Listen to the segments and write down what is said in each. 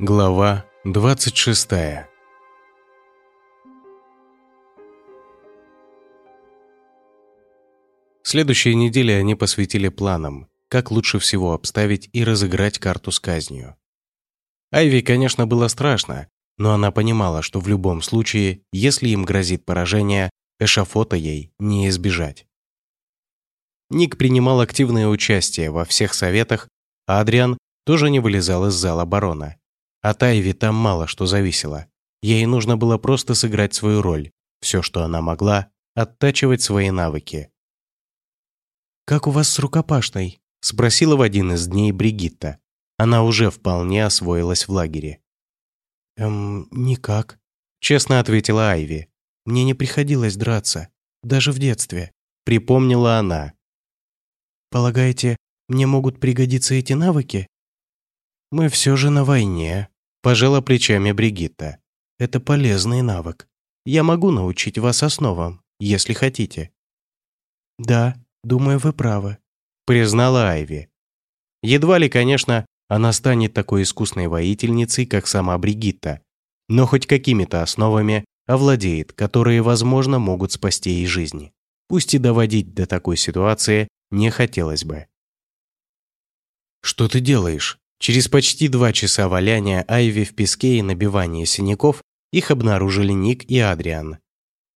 Глава 26 Следующие недели они посвятили планам, как лучше всего обставить и разыграть карту с казнью. Айви, конечно, было страшно, но она понимала, что в любом случае, если им грозит поражение, эшафота ей не избежать. Ник принимал активное участие во всех советах, а Адриан тоже не вылезал из зала барона. От Айви там мало что зависело. Ей нужно было просто сыграть свою роль, все, что она могла, оттачивать свои навыки. «Как у вас с рукопашной?» – спросила в один из дней Бригитта. Она уже вполне освоилась в лагере. «Эм, никак», – честно ответила Айви. «Мне не приходилось драться, даже в детстве», – припомнила она. «Полагаете, мне могут пригодиться эти навыки?» «Мы все же на войне», – пожала плечами Бригитта. «Это полезный навык. Я могу научить вас основам, если хотите». «Да, думаю, вы правы», – признала Айви. Едва ли, конечно, она станет такой искусной воительницей, как сама Бригитта, но хоть какими-то основами овладеет, которые, возможно, могут спасти ей жизни. Пусть и доводить до такой ситуации не хотелось бы. «Что ты делаешь?» Через почти два часа валяния Айви в песке и набивания синяков их обнаружили Ник и Адриан.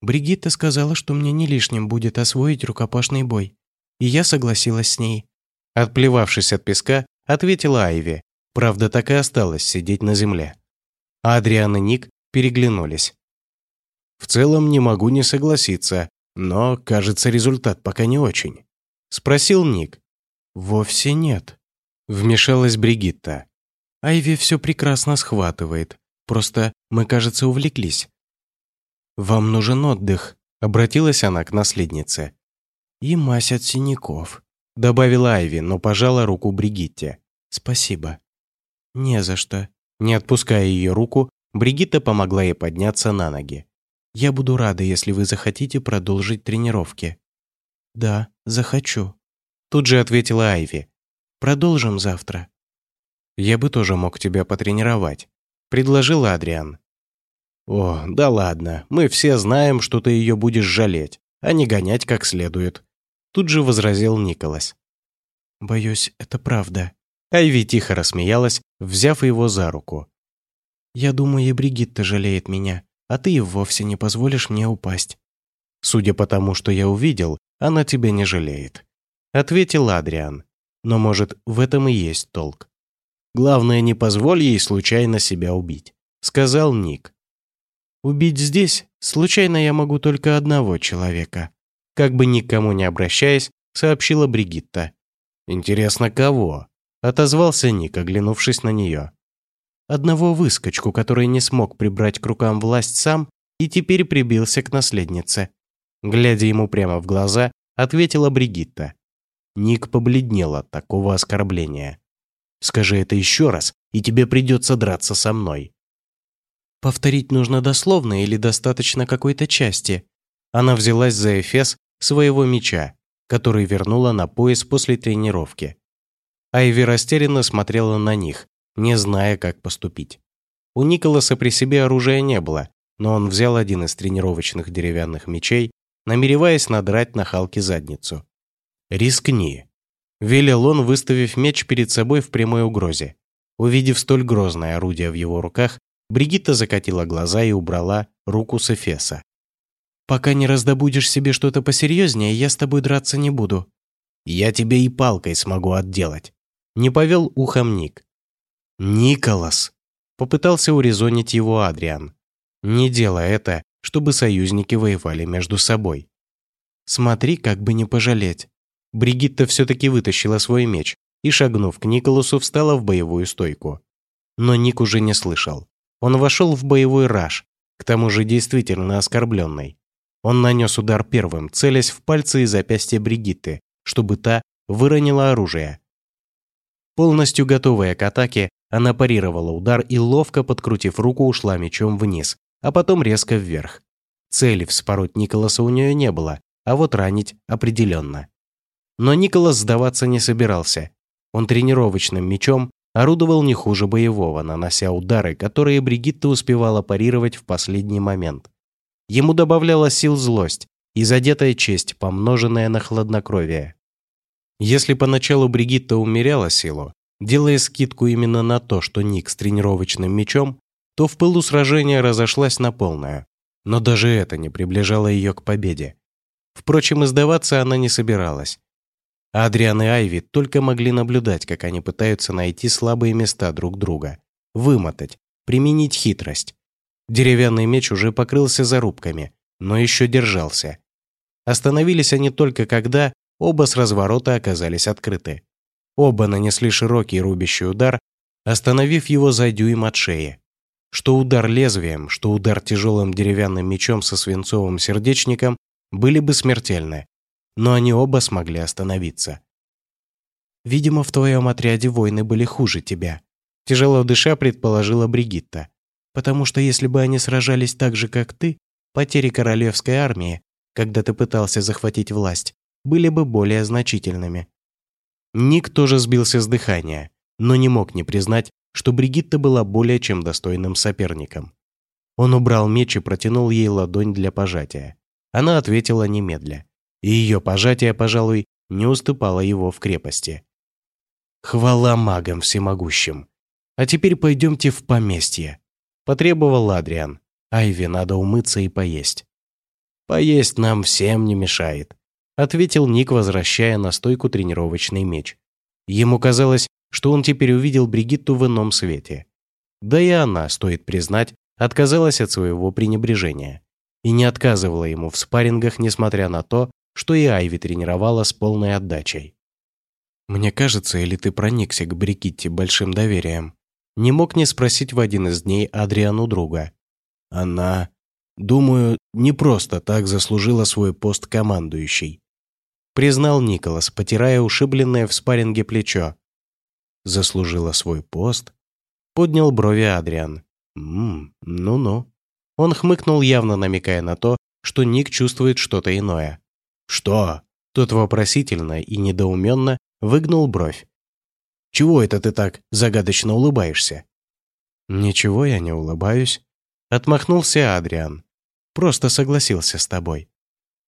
«Бригитта сказала, что мне не лишним будет освоить рукопашный бой, и я согласилась с ней». Отплевавшись от песка, ответила Айви. Правда, так и осталось сидеть на земле. Адриан и Ник переглянулись. «В целом не могу не согласиться, но, кажется, результат пока не очень. Спросил Ник. «Вовсе нет», — вмешалась Бригитта. «Айви все прекрасно схватывает. Просто мы, кажется, увлеклись». «Вам нужен отдых», — обратилась она к наследнице. «И мазь от синяков», — добавила Айви, но пожала руку Бригитте. «Спасибо». «Не за что». Не отпуская ее руку, Бригитта помогла ей подняться на ноги. «Я буду рада, если вы захотите продолжить тренировки». «Да, захочу», — тут же ответила Айви. «Продолжим завтра». «Я бы тоже мог тебя потренировать», — предложил Адриан. «О, да ладно, мы все знаем, что ты ее будешь жалеть, а не гонять как следует», — тут же возразил Николас. «Боюсь, это правда». Айви тихо рассмеялась, взяв его за руку. «Я думаю, и Бригитта жалеет меня, а ты и вовсе не позволишь мне упасть». Судя по тому, что я увидел, она тебя не жалеет», — ответил Адриан. «Но, может, в этом и есть толк. Главное, не позволь ей случайно себя убить», — сказал Ник. «Убить здесь случайно я могу только одного человека», как бы никому не обращаясь, сообщила Бригитта. «Интересно, кого?» — отозвался Ник, оглянувшись на нее. «Одного выскочку, который не смог прибрать к рукам власть сам и теперь прибился к наследнице», Глядя ему прямо в глаза, ответила Бригитта. Ник побледнел от такого оскорбления. «Скажи это еще раз, и тебе придется драться со мной». «Повторить нужно дословно или достаточно какой-то части?» Она взялась за эфес своего меча, который вернула на пояс после тренировки. Айви растерянно смотрела на них, не зная, как поступить. У Николаса при себе оружия не было, но он взял один из тренировочных деревянных мечей намереваясь надрать на Халке задницу. «Рискни», – велел он, выставив меч перед собой в прямой угрозе. Увидев столь грозное орудие в его руках, Бригитта закатила глаза и убрала руку с Эфеса. «Пока не раздобудешь себе что-то посерьезнее, я с тобой драться не буду». «Я тебе и палкой смогу отделать», – не повел ухом Ник. «Николас!» – попытался урезонить его Адриан. «Не делай это, чтобы союзники воевали между собой. Смотри, как бы не пожалеть. Бригитта все-таки вытащила свой меч и, шагнув к Николасу, встала в боевую стойку. Но Ник уже не слышал. Он вошел в боевой раж, к тому же действительно оскорбленный. Он нанес удар первым, целясь в пальцы и запястья Бригитты, чтобы та выронила оружие. Полностью готовая к атаке, она парировала удар и, ловко подкрутив руку, ушла мечом вниз, а потом резко вверх. Цели вспороть Николаса у нее не было, а вот ранить определенно. Но Николас сдаваться не собирался. Он тренировочным мечом орудовал не хуже боевого, нанося удары, которые Бригитта успевала парировать в последний момент. Ему добавляла сил злость и задетая честь, помноженная на хладнокровие. Если поначалу Бригитта умеряла силу, делая скидку именно на то, что Ник с тренировочным мечом, то в пылу сражения разошлась на полную. Но даже это не приближало ее к победе. Впрочем, издаваться она не собиралась. Адриан и Айви только могли наблюдать, как они пытаются найти слабые места друг друга, вымотать, применить хитрость. Деревянный меч уже покрылся зарубками, но еще держался. Остановились они только когда оба с разворота оказались открыты. Оба нанесли широкий рубящий удар, остановив его за дюйм от шеи. Что удар лезвием, что удар тяжелым деревянным мечом со свинцовым сердечником были бы смертельны, но они оба смогли остановиться. «Видимо, в твоем отряде войны были хуже тебя», тяжело дыша предположила Бригитта. «Потому что если бы они сражались так же, как ты, потери королевской армии, когда ты пытался захватить власть, были бы более значительными». Ник тоже сбился с дыхания, но не мог не признать, что Бригитта была более чем достойным соперником. Он убрал меч и протянул ей ладонь для пожатия. Она ответила немедля и ее пожатие, пожалуй, не уступало его в крепости. «Хвала магам всемогущим! А теперь пойдемте в поместье», – потребовал Адриан. «Айве надо умыться и поесть». «Поесть нам всем не мешает», – ответил Ник, возвращая на стойку тренировочный меч. Ему казалось, что он теперь увидел Бригитту в ином свете. Да и она, стоит признать, отказалась от своего пренебрежения и не отказывала ему в спаррингах, несмотря на то, что и Айви тренировала с полной отдачей. «Мне кажется, или ты проникся к Брикитте большим доверием?» Не мог не спросить в один из дней Адриану друга. «Она, думаю, не просто так заслужила свой пост командующий», признал Николас, потирая ушибленное в спарринге плечо. «Заслужила свой пост?» Поднял брови Адриан. «Ммм, ну-ну». Он хмыкнул, явно намекая на то, что Ник чувствует что-то иное. «Что?» Тот вопросительно и недоуменно выгнул бровь. «Чего это ты так загадочно улыбаешься?» «Ничего я не улыбаюсь», — отмахнулся Адриан. «Просто согласился с тобой».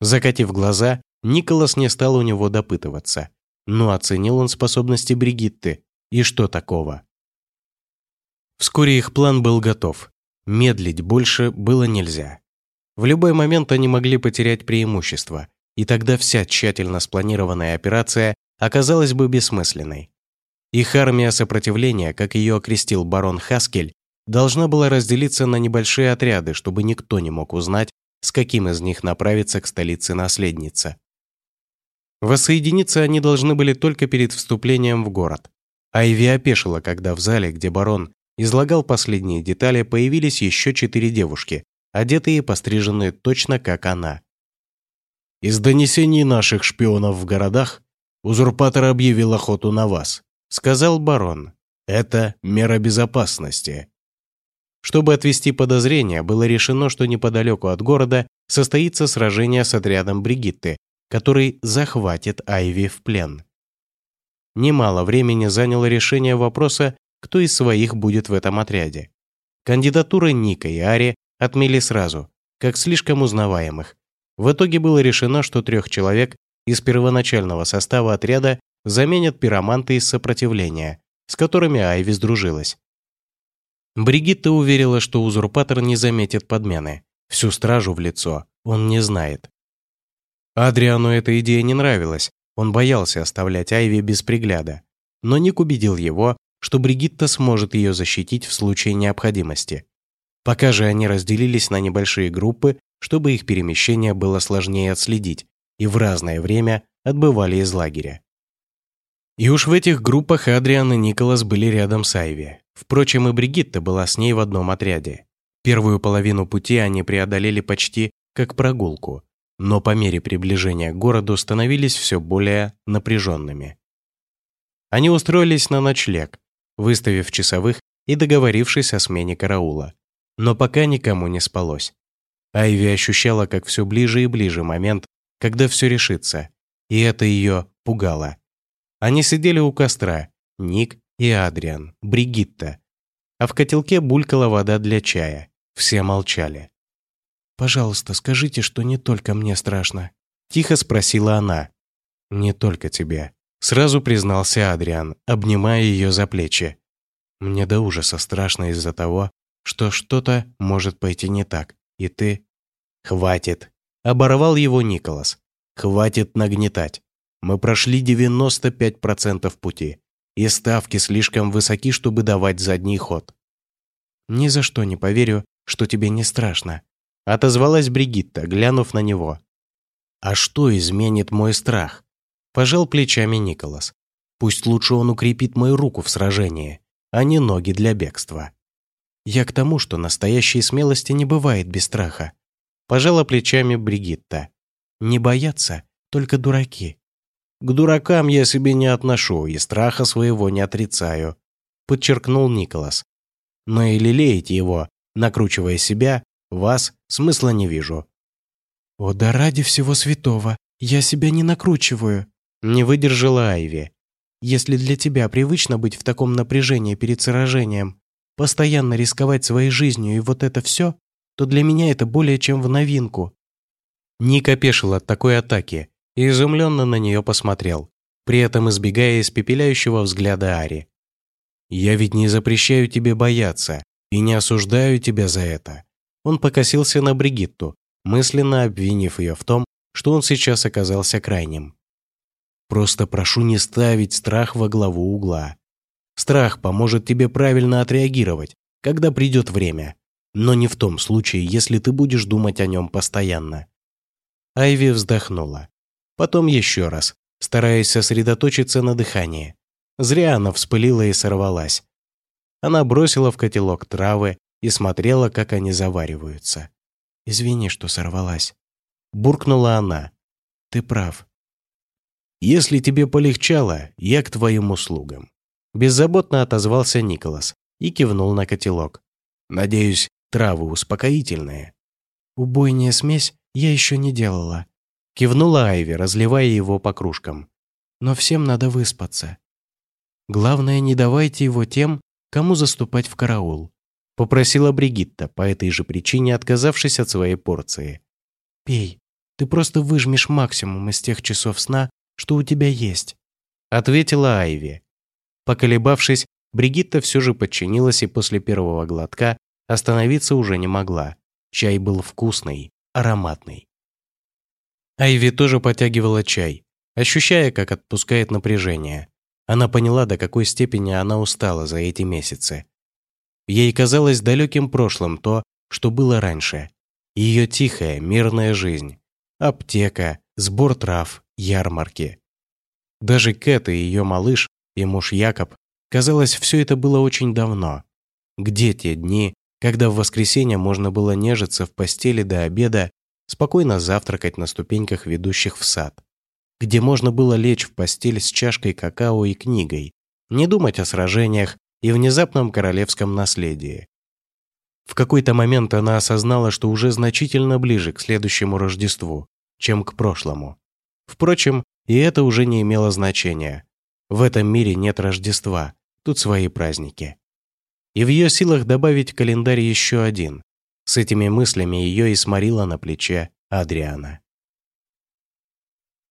Закатив глаза, Николас не стал у него допытываться, но оценил он способности Бригитты. И что такого? Вскоре их план был готов. Медлить больше было нельзя. В любой момент они могли потерять преимущество, и тогда вся тщательно спланированная операция оказалась бы бессмысленной. Их армия сопротивления, как ее окрестил барон Хаскель, должна была разделиться на небольшие отряды, чтобы никто не мог узнать, с каким из них направиться к столице наследница. Воссоединиться они должны были только перед вступлением в город. Айви опешила, когда в зале, где барон излагал последние детали, появились еще четыре девушки, одетые и постриженные точно как она. Из донесений наших шпионов в городах узурпатор объявил охоту на вас, сказал барон. Это мера безопасности. Чтобы отвести подозрения, было решено, что неподалеку от города состоится сражение с отрядом Бригитты, который захватит Айви в плен. Немало времени заняло решение вопроса, кто из своих будет в этом отряде. Кандидатуры Ника и Ари отмели сразу, как слишком узнаваемых, в итоге было решено, что трех человек из первоначального состава отряда заменят пироманты из сопротивления, с которыми Айви сдружилась. Бригитта уверила, что узурпатор не заметит подмены. Всю стражу в лицо он не знает. Адриану эта идея не нравилась, он боялся оставлять Айви без пригляда. Но Ник убедил его, что Бригитта сможет ее защитить в случае необходимости. Пока же они разделились на небольшие группы чтобы их перемещение было сложнее отследить, и в разное время отбывали из лагеря. И уж в этих группах Адриан и Николас были рядом с Айви. Впрочем, и Бригитта была с ней в одном отряде. Первую половину пути они преодолели почти как прогулку, но по мере приближения к городу становились все более напряженными. Они устроились на ночлег, выставив часовых и договорившись о смене караула. Но пока никому не спалось. Айви ощущала, как все ближе и ближе момент, когда все решится, и это ее пугало. Они сидели у костра, Ник, и Адриан, Бригитта. А в котелке булькала вода для чая. Все молчали. «Пожалуйста, скажите, что не только мне страшно», — тихо спросила она. «Не только тебе», — сразу признался Адриан, обнимая ее за плечи. «Мне до ужаса страшно из-за того, что что-то может пойти не так, и ты...» «Хватит!» — оборвал его Николас. «Хватит нагнетать. Мы прошли 95% пути, и ставки слишком высоки, чтобы давать задний ход». «Ни за что не поверю, что тебе не страшно», — отозвалась Бригитта, глянув на него. «А что изменит мой страх?» — пожал плечами Николас. «Пусть лучше он укрепит мою руку в сражении, а не ноги для бегства». «Я к тому, что настоящей смелости не бывает без страха», — пожала плечами Бригитта. «Не боятся только дураки». «К дуракам я себе не отношу и страха своего не отрицаю», — подчеркнул Николас. «Но и лелеять его, накручивая себя, вас смысла не вижу». «О, да ради всего святого, я себя не накручиваю», — не выдержала Айви. «Если для тебя привычно быть в таком напряжении перед сражением, постоянно рисковать своей жизнью и вот это все, то для меня это более чем в новинку». Ник опешил от такой атаки и изумленно на нее посмотрел, при этом избегая испепеляющего взгляда Ари. «Я ведь не запрещаю тебе бояться и не осуждаю тебя за это». Он покосился на Бригитту, мысленно обвинив ее в том, что он сейчас оказался крайним. «Просто прошу не ставить страх во главу угла. Страх поможет тебе правильно отреагировать, когда придет время, но не в том случае, если ты будешь думать о нем постоянно». Айви вздохнула. Потом еще раз, стараясь сосредоточиться на дыхании. Зря она вспылила и сорвалась. Она бросила в котелок травы и смотрела, как они завариваются. «Извини, что сорвалась», — буркнула она. «Ты прав». «Если тебе полегчало, я к твоим услугам», — беззаботно отозвался Николас и кивнул на котелок. «Надеюсь, травы успокоительные». «Убойная смесь я еще не делала», Кивнула Айви, разливая его по кружкам. «Но всем надо выспаться. Главное, не давайте его тем, кому заступать в караул», попросила Бригитта, по этой же причине отказавшись от своей порции. «Пей. Ты просто выжмешь максимум из тех часов сна, что у тебя есть», ответила Айви. Поколебавшись, Бригитта все же подчинилась и после первого глотка остановиться уже не могла. Чай был вкусный, ароматный. Айви тоже потягивала чай, ощущая, как отпускает напряжение. Она поняла, до какой степени она устала за эти месяцы. Ей казалось далеким прошлым то, что было раньше. Ее тихая, мирная жизнь. Аптека, сбор трав, ярмарки. Даже Кэт и ее малыш, и муж Якоб, казалось, все это было очень давно. Где те дни, когда в воскресенье можно было нежиться в постели до обеда спокойно завтракать на ступеньках, ведущих в сад, где можно было лечь в постель с чашкой какао и книгой, не думать о сражениях и внезапном королевском наследии. В какой-то момент она осознала, что уже значительно ближе к следующему Рождеству, чем к прошлому. Впрочем, и это уже не имело значения. В этом мире нет Рождества, тут свои праздники. И в ее силах добавить в календарь еще один, с этими мыслями ее и сморила на плече Адриана.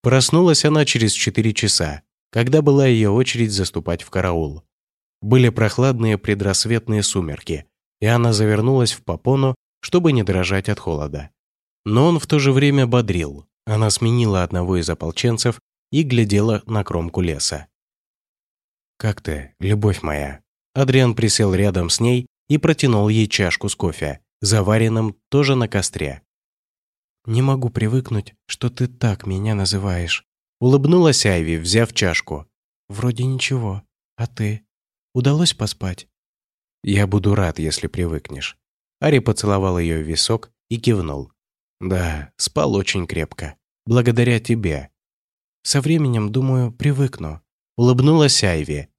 Проснулась она через четыре часа, когда была ее очередь заступать в караул. Были прохладные предрассветные сумерки, и она завернулась в попону, чтобы не дрожать от холода. Но он в то же время бодрил. Она сменила одного из ополченцев и глядела на кромку леса. «Как ты, любовь моя?» Адриан присел рядом с ней и протянул ей чашку с кофе заваренном тоже на костре. «Не могу привыкнуть, что ты так меня называешь», улыбнулась Айви, взяв чашку. «Вроде ничего. А ты? Удалось поспать?» «Я буду рад, если привыкнешь». Ари поцеловал ее в висок и кивнул. «Да, спал очень крепко. Благодаря тебе». «Со временем, думаю, привыкну», — улыбнулась Айви.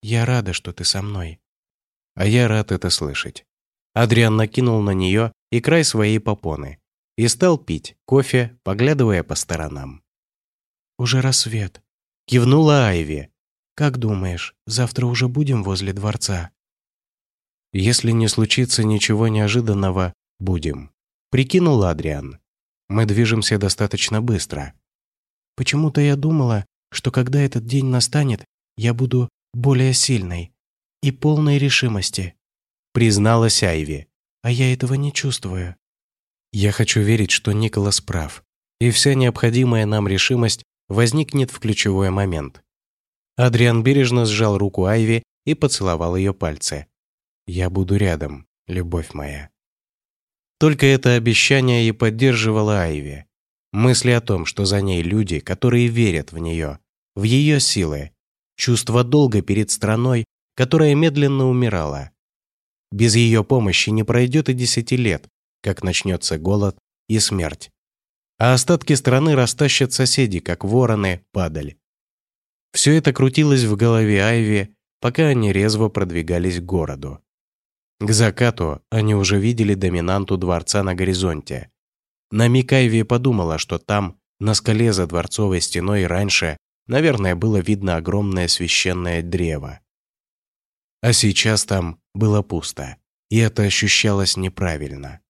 «Я рада, что ты со мной». «А я рад это слышать». Адриан накинул на нее и край своей попоны и стал пить кофе, поглядывая по сторонам. «Уже рассвет», — кивнула Айви. Как думаешь, завтра уже будем возле дворца?» «Если не случится ничего неожиданного, будем», — прикинул Адриан. «Мы движемся достаточно быстро». «Почему-то я думала, что когда этот день настанет, я буду более сильной и полной решимости», — призналась Айви. «А я этого не чувствую». «Я хочу верить, что Николас прав, и вся необходимая нам решимость возникнет в ключевой момент». Адриан бережно сжал руку Айви и поцеловал ее пальцы. «Я буду рядом, любовь моя». Только это обещание и поддерживало Айви. Мысли о том, что за ней люди, которые верят в нее, в ее силы, чувство долга перед страной, которая медленно умирала. Без ее помощи не пройдет и десяти лет, как начнется голод и смерть. А остатки страны растащат соседи, как вороны, падаль. Все это крутилось в голове Айви, пока они резво продвигались к городу. К закату они уже видели доминанту дворца на горизонте. На миг Айви подумала, что там, на скале за дворцовой стеной раньше, наверное, было видно огромное священное древо. А сейчас там было пусто, и это ощущалось неправильно.